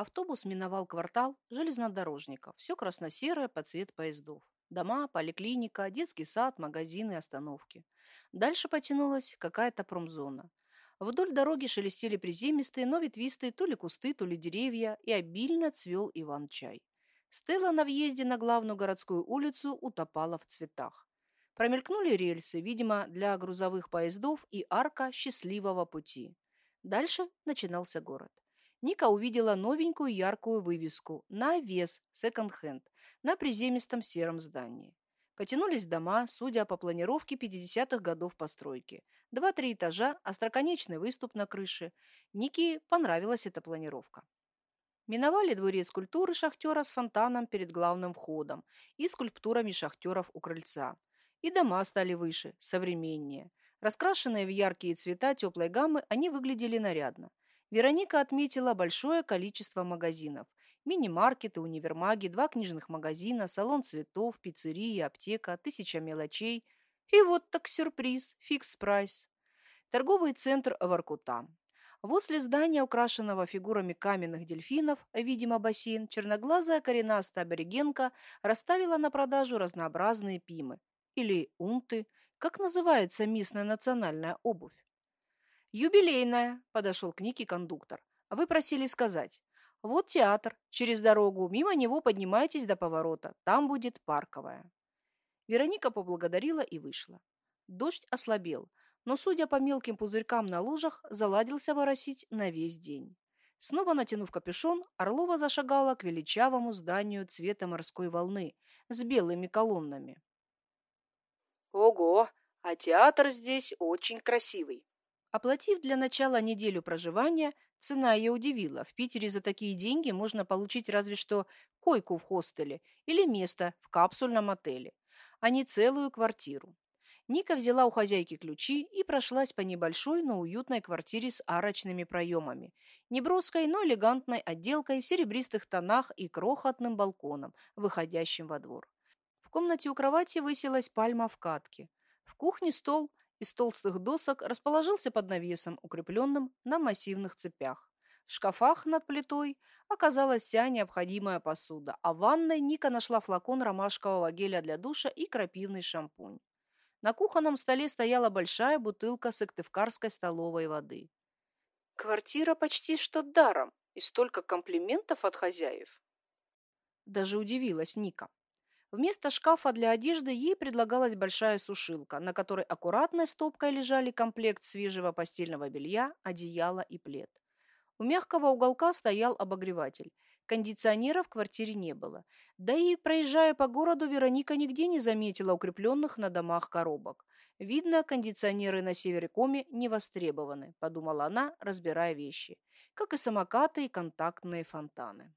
Автобус миновал квартал железнодорожников. Все красно-серое под цвет поездов. Дома, поликлиника, детский сад, магазины, остановки. Дальше потянулась какая-то промзона. Вдоль дороги шелестели приземистые, но ветвистые то ли кусты, то ли деревья, и обильно цвел Иван-чай. Стелла на въезде на главную городскую улицу утопала в цветах. Промелькнули рельсы, видимо, для грузовых поездов и арка счастливого пути. Дальше начинался город. Ника увидела новенькую яркую вывеску на вес секонд-хенд на приземистом сером здании. Потянулись дома, судя по планировке 50-х годов постройки. Два-три этажа, остроконечный выступ на крыше. Нике понравилась эта планировка. Миновали дворец культуры шахтера с фонтаном перед главным входом и скульптурами шахтеров у крыльца. И дома стали выше, современнее. Раскрашенные в яркие цвета теплой гаммы, они выглядели нарядно. Вероника отметила большое количество магазинов. Мини-маркеты, универмаги, два книжных магазина, салон цветов, пиццерия, аптека, тысяча мелочей. И вот так сюрприз, Fix Price. Торговый центр Воркута. Возле здания, украшенного фигурами каменных дельфинов, видимо бассейн, черноглазая коренастая аборигенка расставила на продажу разнообразные пимы. Или унты, как называется местная национальная обувь. «Юбилейная», – подошел к Нике кондуктор. «Вы просили сказать. Вот театр. Через дорогу. Мимо него поднимайтесь до поворота. Там будет парковая». Вероника поблагодарила и вышла. Дождь ослабел, но, судя по мелким пузырькам на лужах, заладился моросить на весь день. Снова натянув капюшон, Орлова зашагала к величавому зданию цвета морской волны с белыми колоннами. «Ого, а театр здесь очень красивый!» Оплатив для начала неделю проживания, цена ее удивила. В Питере за такие деньги можно получить разве что койку в хостеле или место в капсульном отеле, а не целую квартиру. Ника взяла у хозяйки ключи и прошлась по небольшой, но уютной квартире с арочными проемами, неброской, но элегантной отделкой в серебристых тонах и крохотным балконом, выходящим во двор. В комнате у кровати высилась пальма в катке. В кухне стол из толстых досок расположился под навесом, укрепленным на массивных цепях. В шкафах над плитой оказалась вся необходимая посуда, а в ванной Ника нашла флакон ромашкового геля для душа и крапивный шампунь. На кухонном столе стояла большая бутылка сыктывкарской столовой воды. Квартира почти что даром, и столько комплиментов от хозяев. Даже удивилась Ника. Вместо шкафа для одежды ей предлагалась большая сушилка, на которой аккуратной стопкой лежали комплект свежего постельного белья, одеяло и плед. У мягкого уголка стоял обогреватель. Кондиционера в квартире не было. Да и, проезжая по городу, Вероника нигде не заметила укрепленных на домах коробок. Видно, кондиционеры на севере Коми не востребованы, подумала она, разбирая вещи, как и самокаты и контактные фонтаны.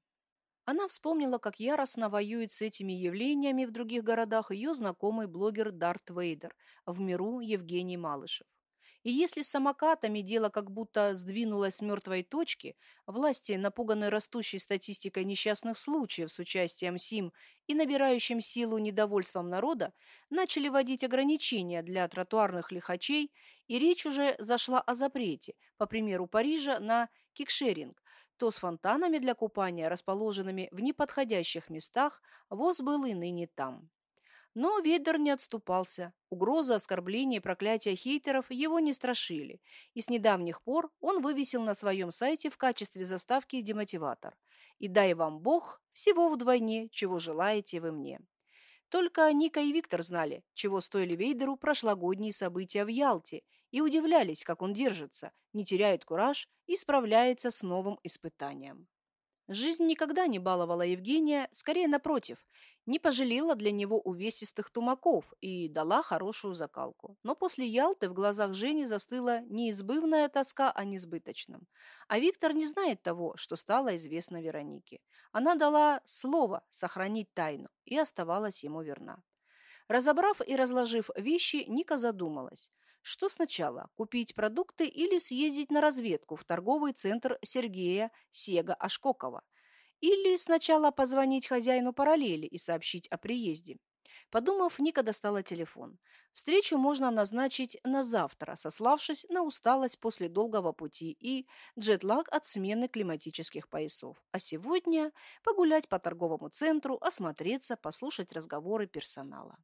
Она вспомнила, как яростно воюет с этими явлениями в других городах ее знакомый блогер Дарт Вейдер, в миру Евгений Малышев. И если с самокатами дело как будто сдвинулось с мертвой точки, власти, напуганные растущей статистикой несчастных случаев с участием СИМ и набирающим силу недовольством народа, начали вводить ограничения для тротуарных лихачей, и речь уже зашла о запрете, по примеру Парижа, на кикшеринг, то с фонтанами для купания, расположенными в неподходящих местах, ВОЗ был и ныне там. Но Ведер не отступался. Угрозы, оскорбления и проклятия хейтеров его не страшили, и с недавних пор он вывесил на своем сайте в качестве заставки демотиватор. «И дай вам Бог всего вдвойне, чего желаете вы мне». Только Ника и Виктор знали, чего стоили Вейдеру прошлогодние события в Ялте и удивлялись, как он держится, не теряет кураж и справляется с новым испытанием. Жизнь никогда не баловала Евгения, скорее напротив, не пожалела для него увесистых тумаков и дала хорошую закалку. Но после Ялты в глазах Жени застыла неизбывная тоска о несбыточном. А Виктор не знает того, что стало известно Веронике. Она дала слово сохранить тайну и оставалась ему верна. Разобрав и разложив вещи, Ника задумалась – что сначала, купить продукты или съездить на разведку в торговый центр Сергея Сега Ашкокова? Или сначала позвонить хозяину параллели и сообщить о приезде? Подумав, Ника достала телефон. Встречу можно назначить на завтра, сославшись на усталость после долгого пути и джетлаг от смены климатических поясов. А сегодня погулять по торговому центру, осмотреться, послушать разговоры персонала.